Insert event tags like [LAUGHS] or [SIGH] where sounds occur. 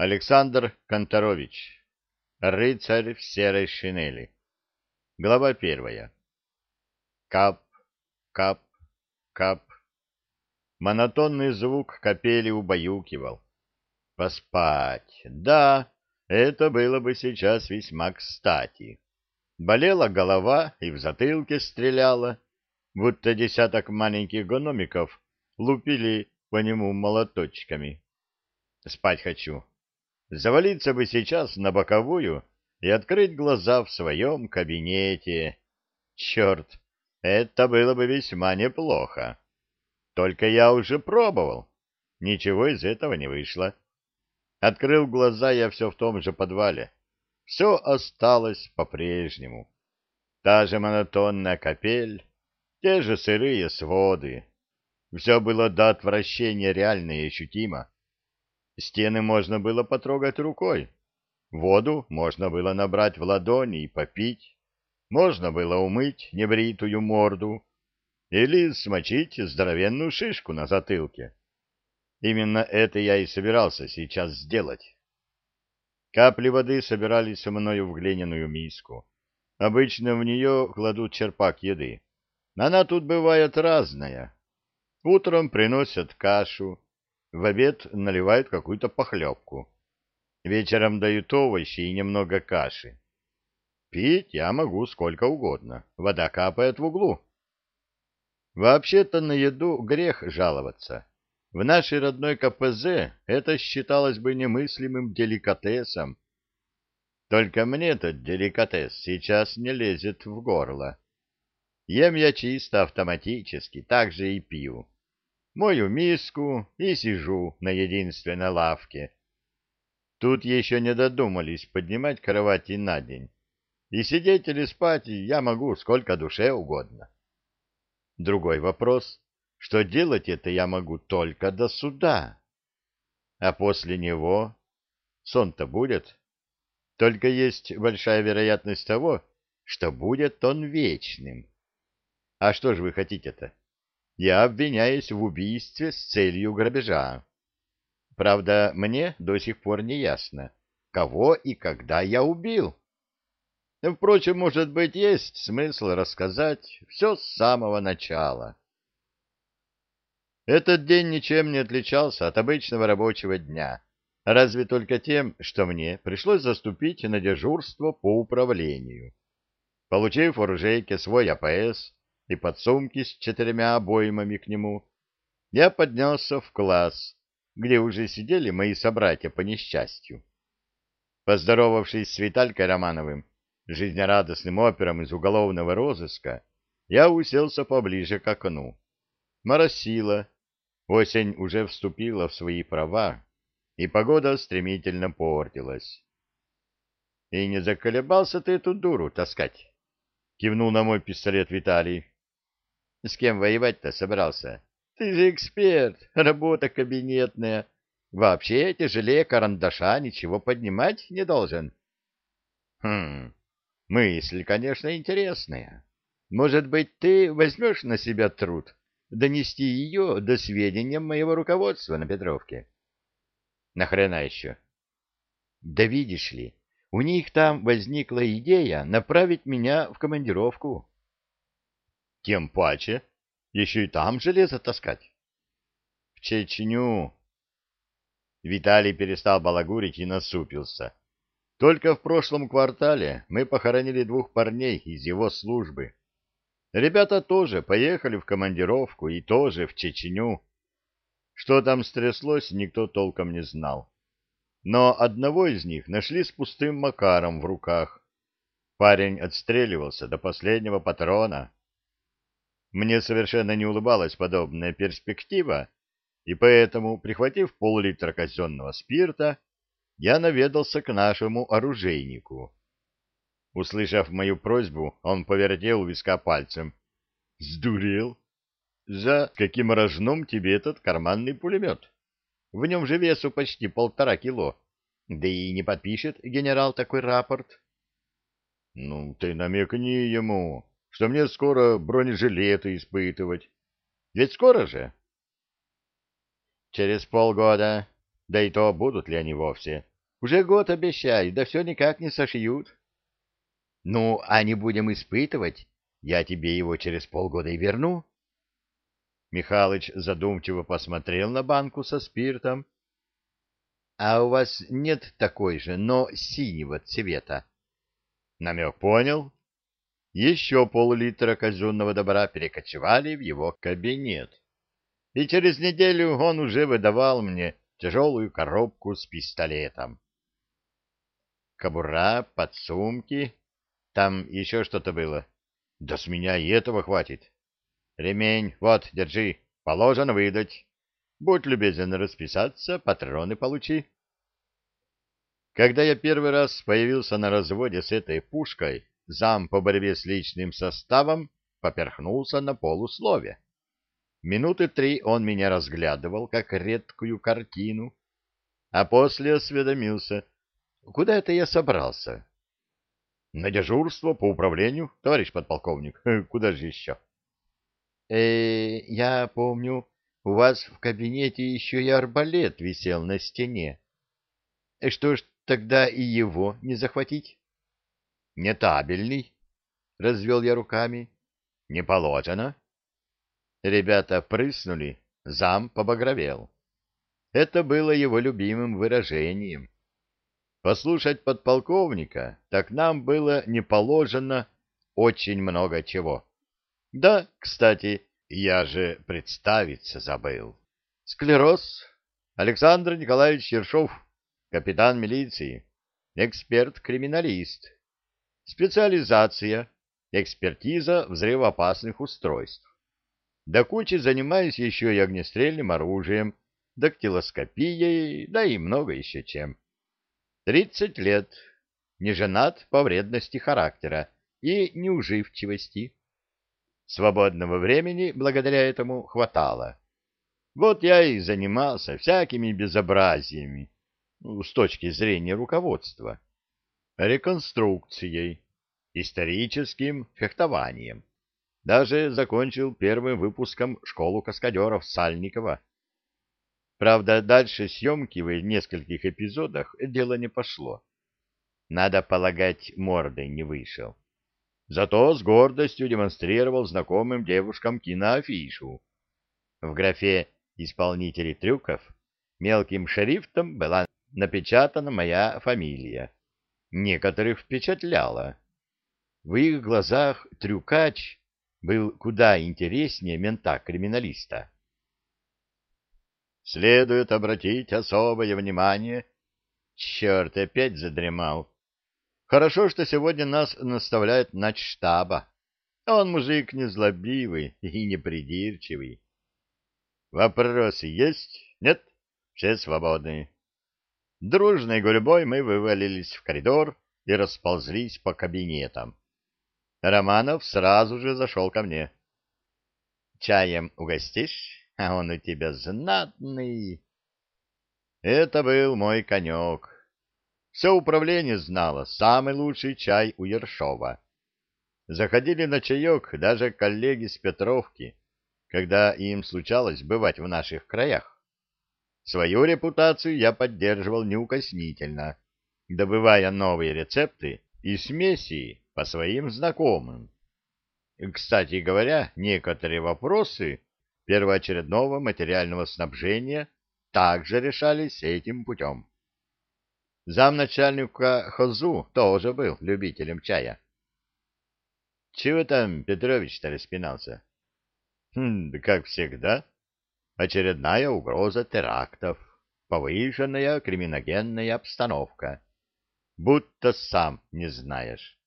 Александр Конторович. Рыцарь в серой шинели. Глава первая. Кап, кап, кап. Монотонный звук капели убаюкивал. Поспать. Да, это было бы сейчас весьма кстати. Болела голова и в затылке стреляла, будто десяток маленьких гномиков лупили по нему молоточками. Спать хочу. Завалиться бы сейчас на боковую и открыть глаза в своем кабинете. Черт, это было бы весьма неплохо. Только я уже пробовал. Ничего из этого не вышло. Открыл глаза я все в том же подвале. Все осталось по-прежнему. Та же монотонная капель, те же сырые своды. Все было до отвращения реально и ощутимо. Стены можно было потрогать рукой. Воду можно было набрать в ладони и попить. Можно было умыть небритую морду или смочить здоровенную шишку на затылке. Именно это я и собирался сейчас сделать. Капли воды собирались мною в глиняную миску. Обычно в нее кладут черпак еды. Она тут бывает разная. Утром приносят кашу, в обед наливают какую-то похлебку. Вечером дают овощи и немного каши. Пить я могу сколько угодно. Вода капает в углу. Вообще-то на еду грех жаловаться. В нашей родной КПЗ это считалось бы немыслимым деликатесом. Только мне этот деликатес сейчас не лезет в горло. Ем я чисто автоматически, так же и пью. Мою миску и сижу на единственной лавке. Тут еще не додумались поднимать кровати на день. И сидеть или спать я могу сколько душе угодно. Другой вопрос что делать это я могу только до суда. А после него сон-то будет. Только есть большая вероятность того, что будет он вечным. А что же вы хотите-то? Я обвиняюсь в убийстве с целью грабежа. Правда, мне до сих пор не ясно, кого и когда я убил. Впрочем, может быть, есть смысл рассказать все с самого начала. Этот день ничем не отличался от обычного рабочего дня, разве только тем, что мне пришлось заступить на дежурство по управлению. Получив в оружейке свой АПС и подсумки с четырьмя обоймами к нему, я поднялся в класс, где уже сидели мои собратья по несчастью. Поздоровавшись с Виталькой Романовым, жизнерадостным опером из уголовного розыска, я уселся поближе к окну. Моросило, Осень уже вступила в свои права, и погода стремительно портилась. — И не заколебался ты эту дуру таскать? — кивнул на мой пистолет Виталий. — С кем воевать-то собрался? Ты же эксперт, работа кабинетная. Вообще тяжелее карандаша ничего поднимать не должен. — Хм, мысль, конечно, интересная. Может быть, ты возьмешь на себя труд донести ее до сведения моего руководства на Петровке. Нахрена еще? Да видишь ли, у них там возникла идея направить меня в командировку. Тем паче, еще и там железо таскать. В Чечню. Виталий перестал балагурить и насупился. Только в прошлом квартале мы похоронили двух парней из его службы. Ребята тоже поехали в командировку и тоже в Чечню. Что там стряслось, никто толком не знал. Но одного из них нашли с пустым макаром в руках. Парень отстреливался до последнего патрона. Мне совершенно не улыбалась подобная перспектива, и поэтому, прихватив пол-литра казенного спирта, я наведался к нашему оружейнику. Услышав мою просьбу, он повертел виска пальцем. — Сдурел? За каким рожном тебе этот карманный пулемет? В нем же весу почти полтора кило. Да и не подпишет генерал такой рапорт. — Ну, ты намекни ему, что мне скоро бронежилеты испытывать. Ведь скоро же? — Через полгода. Да и то будут ли они вовсе. — Уже год обещаю, да все никак не сошьют. Ну, а не будем испытывать, я тебе его через полгода и верну. Михалыч задумчиво посмотрел на банку со спиртом. — А у вас нет такой же, но синего цвета? Намек понял. Еще пол-литра казенного добра перекочевали в его кабинет. И через неделю он уже выдавал мне тяжелую коробку с пистолетом. Кобура, подсумки, там еще что-то было. Да с меня и этого хватит. Ремень, вот, держи, положено выдать. Будь любезен расписаться, патроны получи. Когда я первый раз появился на разводе с этой пушкой, зам по борьбе с личным составом поперхнулся на полуслове. Минуты три он меня разглядывал, как редкую картину, а после осведомился, куда это я собрался. — На дежурство по управлению, товарищ подполковник. [LAUGHS] Куда же еще? — Э, я помню, у вас в кабинете еще и арбалет висел на стене. Э, что ж тогда и его не захватить? — Не табельный, — развел я руками. — Не положено. Ребята прыснули, зам побагровел. Это было его любимым выражением. Послушать подполковника, так нам было не положено очень много чего. Да, кстати, я же представиться забыл. Склероз. Александр Николаевич Ершов, капитан милиции, эксперт-криминалист. Специализация, экспертиза взрывоопасных устройств. До кучи занимаюсь еще и огнестрельным оружием, дактилоскопией, да и много еще чем. Тридцать лет, не женат по вредности характера и неуживчивости. Свободного времени благодаря этому хватало. Вот я и занимался всякими безобразиями ну, с точки зрения руководства, реконструкцией, историческим фехтованием. Даже закончил первым выпуском школу каскадеров Сальникова Правда, дальше съемки в нескольких эпизодах дело не пошло. Надо полагать, мордой не вышел. Зато с гордостью демонстрировал знакомым девушкам киноафишу. В графе «Исполнители трюков» мелким шрифтом была напечатана моя фамилия. Некоторых впечатляла. В их глазах трюкач был куда интереснее мента-криминалиста следует обратить особое внимание. Черт, опять задремал. Хорошо, что сегодня нас наставляет начштаба. Он мужик незлобивый и непридирчивый. Вопросы есть? Нет? Все свободны. Дружной гурьбой мы вывалились в коридор и расползлись по кабинетам. Романов сразу же зашел ко мне. — Чаем угостишь? а он у тебя знатный. Это был мой конек. Все управление знало, самый лучший чай у Ершова. Заходили на чаек даже коллеги с Петровки, когда им случалось бывать в наших краях. Свою репутацию я поддерживал неукоснительно, добывая новые рецепты и смеси по своим знакомым. Кстати говоря, некоторые вопросы первоочередного материального снабжения также решались этим путем. Замначальника Хозу тоже был любителем чая. — Чего там Петрович-то распинался? Хм, — Как всегда. Очередная угроза терактов, повышенная криминогенная обстановка. Будто сам не знаешь.